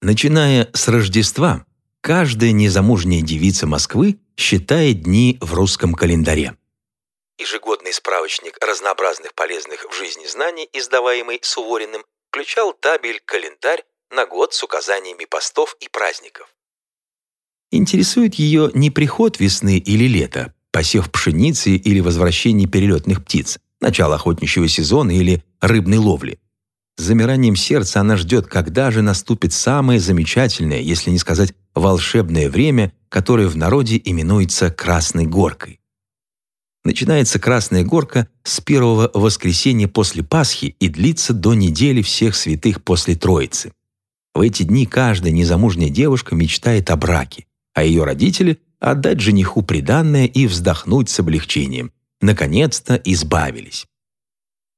Начиная с Рождества, каждая незамужняя девица Москвы считает дни в русском календаре. Ежегодный справочник разнообразных полезных в жизни знаний, издаваемый Сувориным, включал табель-календарь на год с указаниями постов и праздников. Интересует ее не приход весны или лета, посев пшеницы или возвращение перелетных птиц, начало охотничьего сезона или рыбной ловли. С замиранием сердца она ждет, когда же наступит самое замечательное, если не сказать волшебное время, которое в народе именуется Красной Горкой. Начинается Красная Горка с первого воскресенья после Пасхи и длится до недели всех святых после Троицы. В эти дни каждая незамужняя девушка мечтает о браке, а ее родители – отдать жениху приданное и вздохнуть с облегчением. Наконец-то избавились.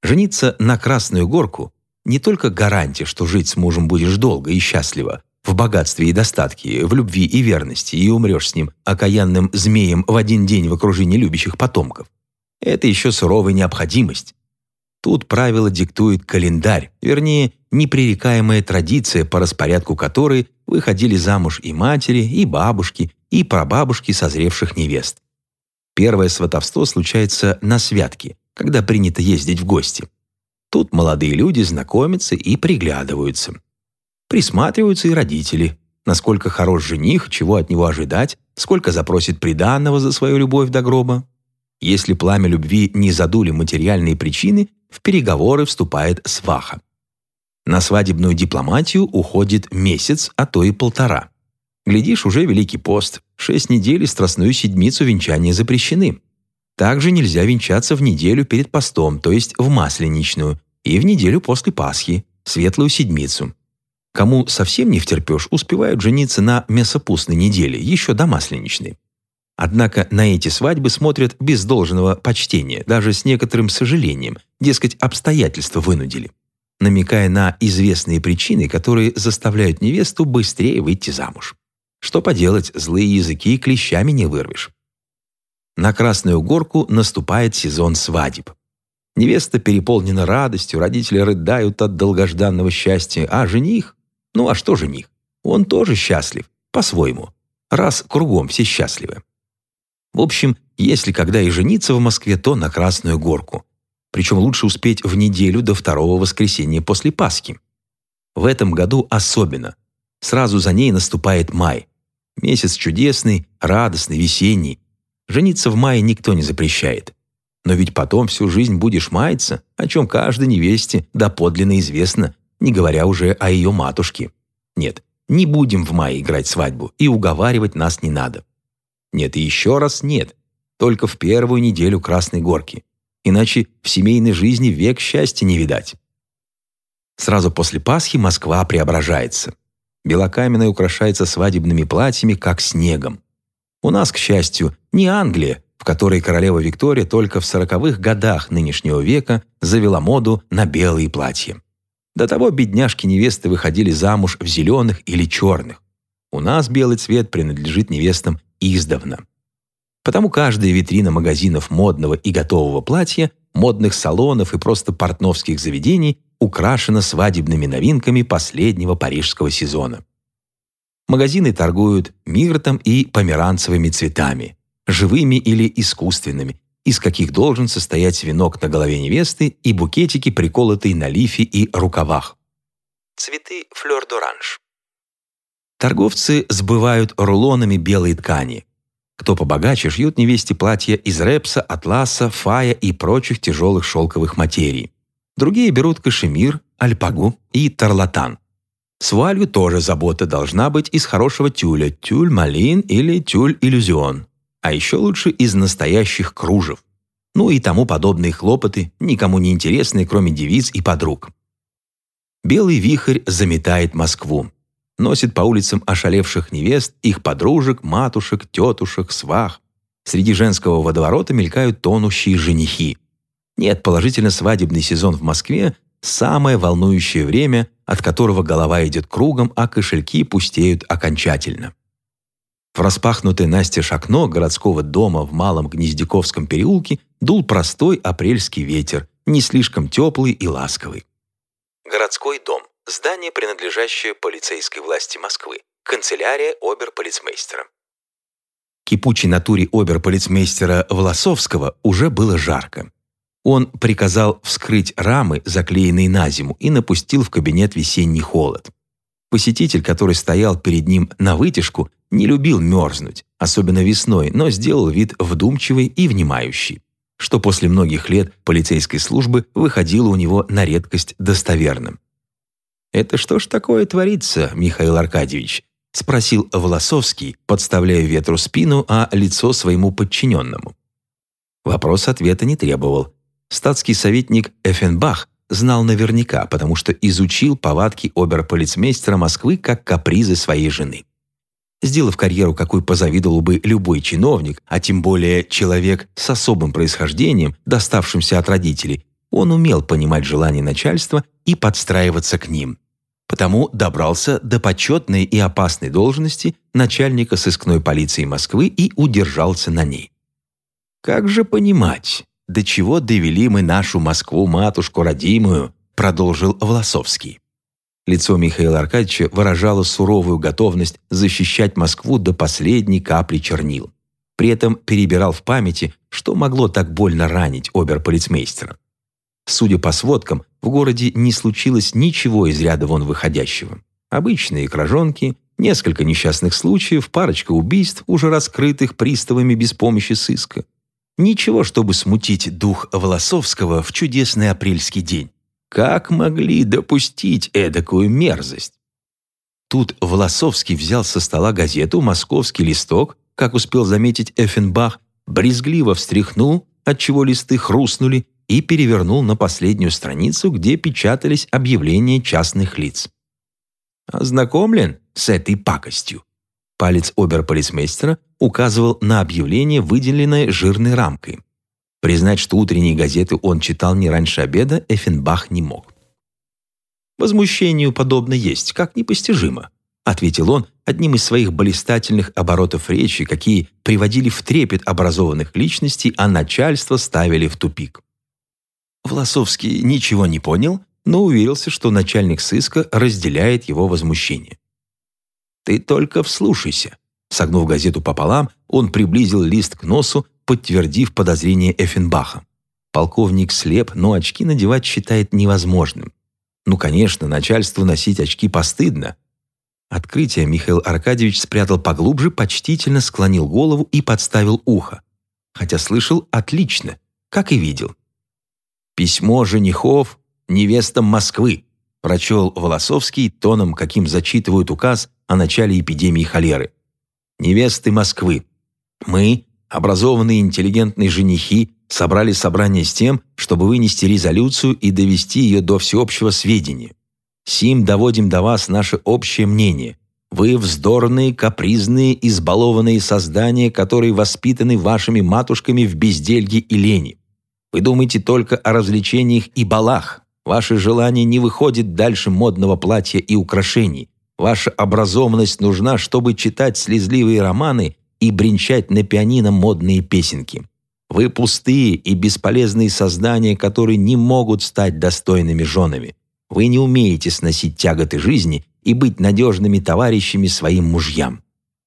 Жениться на Красную Горку не только гарантия, что жить с мужем будешь долго и счастливо, в богатстве и достатке, в любви и верности, и умрешь с ним окаянным змеем в один день в окружении любящих потомков. Это еще суровая необходимость. Тут правило диктует календарь, вернее, непререкаемая традиция, по распорядку которой выходили замуж и матери, и бабушки, и прабабушки созревших невест. Первое сватовство случается на святке, когда принято ездить в гости. Тут молодые люди знакомятся и приглядываются. Присматриваются и родители. Насколько хорош жених, чего от него ожидать, сколько запросит приданного за свою любовь до гроба. Если пламя любви не задули материальные причины, в переговоры вступает сваха. На свадебную дипломатию уходит месяц, а то и полтора. Глядишь, уже Великий пост, шесть недель и страстную седмицу венчания запрещены. Также нельзя венчаться в неделю перед постом, то есть в Масленичную, и в неделю после Пасхи, Светлую Седмицу. Кому совсем не втерпешь, успевают жениться на мясопустной неделе, еще до Масленичной. Однако на эти свадьбы смотрят без должного почтения, даже с некоторым сожалением, дескать, обстоятельства вынудили, намекая на известные причины, которые заставляют невесту быстрее выйти замуж. Что поделать, злые языки клещами не вырвешь. На Красную Горку наступает сезон свадеб. Невеста переполнена радостью, родители рыдают от долгожданного счастья, а жених? Ну а что жених? Он тоже счастлив, по-своему, раз кругом все счастливы. В общем, если когда и жениться в Москве, то на Красную Горку. Причем лучше успеть в неделю до второго воскресенья после Пасхи. В этом году особенно. Сразу за ней наступает май. Месяц чудесный, радостный, весенний. Жениться в мае никто не запрещает. Но ведь потом всю жизнь будешь маяться, о чем каждой невесте доподлинно известно, не говоря уже о ее матушке. Нет, не будем в мае играть свадьбу, и уговаривать нас не надо. Нет, и еще раз нет. Только в первую неделю Красной Горки. Иначе в семейной жизни век счастья не видать. Сразу после Пасхи Москва преображается. Белокаменная украшается свадебными платьями, как снегом. У нас, к счастью, не Англия, в которой королева Виктория только в сороковых годах нынешнего века завела моду на белые платья. До того бедняжки-невесты выходили замуж в зеленых или черных. У нас белый цвет принадлежит невестам издавна. Потому каждая витрина магазинов модного и готового платья, модных салонов и просто портновских заведений украшена свадебными новинками последнего парижского сезона. Магазины торгуют миртом и померанцевыми цветами, живыми или искусственными, из каких должен состоять венок на голове невесты и букетики, приколотые на лифе и рукавах. Цветы флёр-д'оранж. Торговцы сбывают рулонами белые ткани. Кто побогаче, шьют невесте платья из репса, атласа, фая и прочих тяжелых шелковых материй. Другие берут кашемир, альпагу и тарлатан. С вуалью тоже забота должна быть из хорошего тюля, тюль-малин или тюль-иллюзион. А еще лучше из настоящих кружев. Ну и тому подобные хлопоты, никому не интересные, кроме девиц и подруг. Белый вихрь заметает Москву. Носит по улицам ошалевших невест, их подружек, матушек, тетушек, свах. Среди женского водоворота мелькают тонущие женихи. Нет, положительно свадебный сезон в Москве самое волнующее время, от которого голова идет кругом, а кошельки пустеют окончательно. В распахнутое настежь окно городского дома в Малом Гнездяковском переулке дул простой апрельский ветер, не слишком теплый и ласковый. Городской дом – здание, принадлежащее полицейской власти Москвы, канцелярия оберполицмейстера. Кипучей натуре оберполицмейстера Волосовского уже было жарко. Он приказал вскрыть рамы, заклеенные на зиму, и напустил в кабинет весенний холод. Посетитель, который стоял перед ним на вытяжку, не любил мерзнуть, особенно весной, но сделал вид вдумчивый и внимающий, что после многих лет полицейской службы выходило у него на редкость достоверным. «Это что ж такое творится, Михаил Аркадьевич?» — спросил Волосовский, подставляя ветру спину, а лицо своему подчиненному. Вопрос ответа не требовал. Статский советник Эффенбах знал наверняка, потому что изучил повадки оберполицмейстера Москвы как капризы своей жены. Сделав карьеру, какой позавидовал бы любой чиновник, а тем более человек с особым происхождением, доставшимся от родителей, он умел понимать желания начальства и подстраиваться к ним. Потому добрался до почетной и опасной должности начальника сыскной полиции Москвы и удержался на ней. Как же понимать, до чего довели мы нашу Москву, матушку родимую, продолжил Власовский. Лицо Михаила Аркадьевича выражало суровую готовность защищать Москву до последней капли чернил. При этом перебирал в памяти, что могло так больно ранить оберполицмейстера. Судя по сводкам, в городе не случилось ничего из ряда вон выходящего. Обычные кражонки, несколько несчастных случаев, парочка убийств, уже раскрытых приставами без помощи сыска. Ничего, чтобы смутить дух Волосовского в чудесный апрельский день. Как могли допустить эдакую мерзость? Тут Волосовский взял со стола газету «Московский листок», как успел заметить Эффенбах, брезгливо встряхнул, отчего листы хрустнули, и перевернул на последнюю страницу, где печатались объявления частных лиц. «Ознакомлен с этой пакостью?» Палец оберполицмейстера указывал на объявление, выделенное жирной рамкой. Признать, что утренние газеты он читал не раньше обеда, Эффенбах не мог. «Возмущению подобно есть, как непостижимо», ответил он одним из своих блистательных оборотов речи, какие приводили в трепет образованных личностей, а начальство ставили в тупик. Власовский ничего не понял, но уверился, что начальник сыска разделяет его возмущение. Ты только вслушайся. Согнув газету пополам, он приблизил лист к носу, подтвердив подозрение Эффенбаха. Полковник слеп, но очки надевать считает невозможным. Ну, конечно, начальству носить очки постыдно. Открытие Михаил Аркадьевич спрятал поглубже, почтительно склонил голову и подставил ухо. Хотя слышал отлично, как и видел. «Письмо женихов невестам Москвы», прочел Волосовский тоном, каким зачитывают указ о начале эпидемии холеры. «Невесты Москвы. Мы, образованные интеллигентные женихи, собрали собрание с тем, чтобы вынести резолюцию и довести ее до всеобщего сведения. Сим доводим до вас наше общее мнение. Вы вздорные, капризные, избалованные создания, которые воспитаны вашими матушками в безделье и лени. Вы думаете только о развлечениях и балах. Ваше желание не выходит дальше модного платья и украшений. Ваша образованность нужна, чтобы читать слезливые романы и бренчать на пианино модные песенки. Вы пустые и бесполезные создания, которые не могут стать достойными женами. Вы не умеете сносить тяготы жизни и быть надежными товарищами своим мужьям.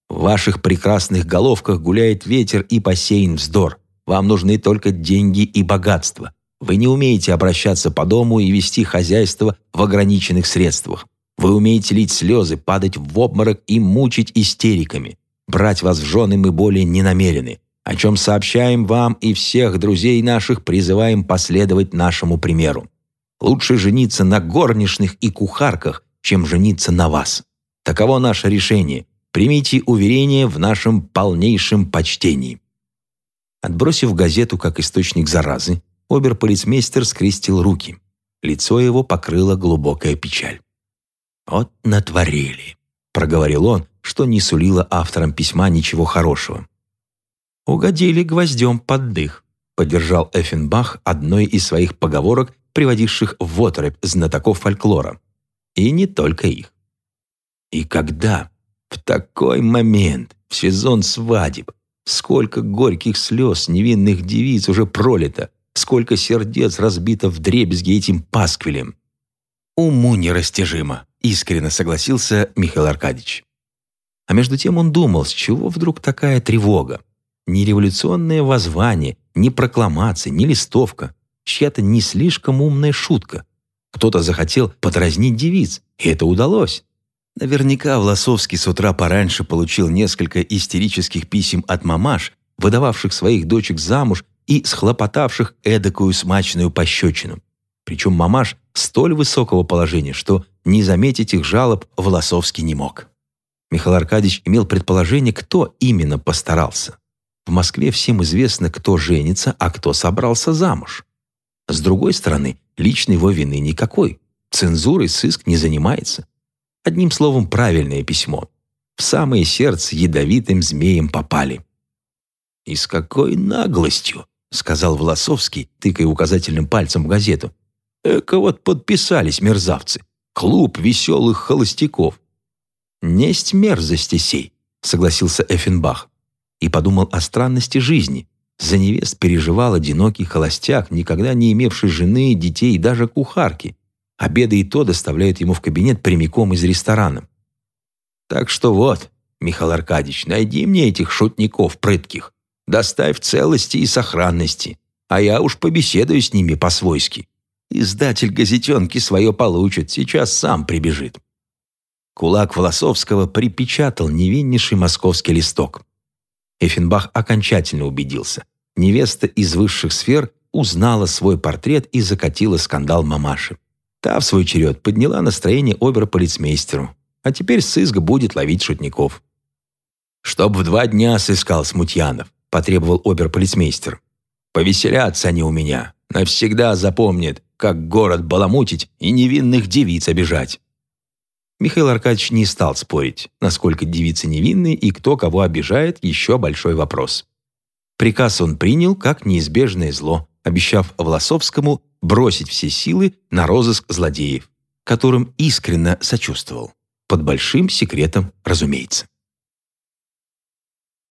В ваших прекрасных головках гуляет ветер и посеян вздор. Вам нужны только деньги и богатство. Вы не умеете обращаться по дому и вести хозяйство в ограниченных средствах. Вы умеете лить слезы, падать в обморок и мучить истериками. Брать вас в жены мы более не намерены, о чем сообщаем вам и всех друзей наших призываем последовать нашему примеру. Лучше жениться на горничных и кухарках, чем жениться на вас. Таково наше решение. Примите уверение в нашем полнейшем почтении». Отбросив газету как источник заразы, оберполицмейстер скрестил руки. Лицо его покрыла глубокая печаль. «Вот натворили», — проговорил он, что не сулило авторам письма ничего хорошего. «Угодили гвоздем под дых», — поддержал Эффенбах одной из своих поговорок, приводивших в оторопь знатоков фольклора. И не только их. И когда? В такой момент, в сезон свадеб, сколько горьких слез невинных девиц уже пролито, сколько сердец разбито в дребезги этим пасквилем. Уму нерастяжимо, искренне согласился Михаил Аркадьевич. А между тем он думал, с чего вдруг такая тревога? Ни революционное воззвание, ни прокламация, ни листовка, чья-то не слишком умная шутка. Кто-то захотел подразнить девиц, и это удалось. Наверняка Власовский с утра пораньше получил несколько истерических писем от мамаш, выдававших своих дочек замуж и схлопотавших эдакую смачную пощечину. Причем мамаш столь высокого положения, что не заметить их жалоб Власовский не мог. Михаил Аркадьевич имел предположение, кто именно постарался. В Москве всем известно, кто женится, а кто собрался замуж. С другой стороны, личной его вины никакой. Цензурой сыск не занимается. Одним словом, правильное письмо. В самое сердце ядовитым змеем попали. «И с какой наглостью!» — сказал Волосовский, тыкая указательным пальцем в газету. «Эко вот подписались мерзавцы. Клуб веселых холостяков». «Несть мерзости сей», — согласился Эффенбах. И подумал о странности жизни. За невест переживал одинокий холостяк, никогда не имевший жены, детей и даже кухарки. Обеды и то доставляют ему в кабинет прямиком из ресторана. «Так что вот, Михаил Аркадьевич, найди мне этих шутников прытких. Доставь целости и сохранности, а я уж побеседую с ними по-свойски. Издатель газетенки свое получит, сейчас сам прибежит». Кулак Волосовского припечатал невиннейший московский листок. Эффенбах окончательно убедился. Невеста из высших сфер узнала свой портрет и закатила скандал мамаши. Та, в свой черед, подняла настроение оберполицмейстеру. А теперь сыск будет ловить шутников. «Чтоб в два дня сыскал Смутьянов», – потребовал оберполицмейстер. «Повеселятся они у меня. Навсегда запомнят, как город баламутить и невинных девиц обижать». Михаил Аркадьевич не стал спорить, насколько девицы невинны и кто кого обижает, еще большой вопрос. Приказ он принял как неизбежное зло, обещав Власовскому бросить все силы на розыск злодеев, которым искренне сочувствовал. Под большим секретом, разумеется.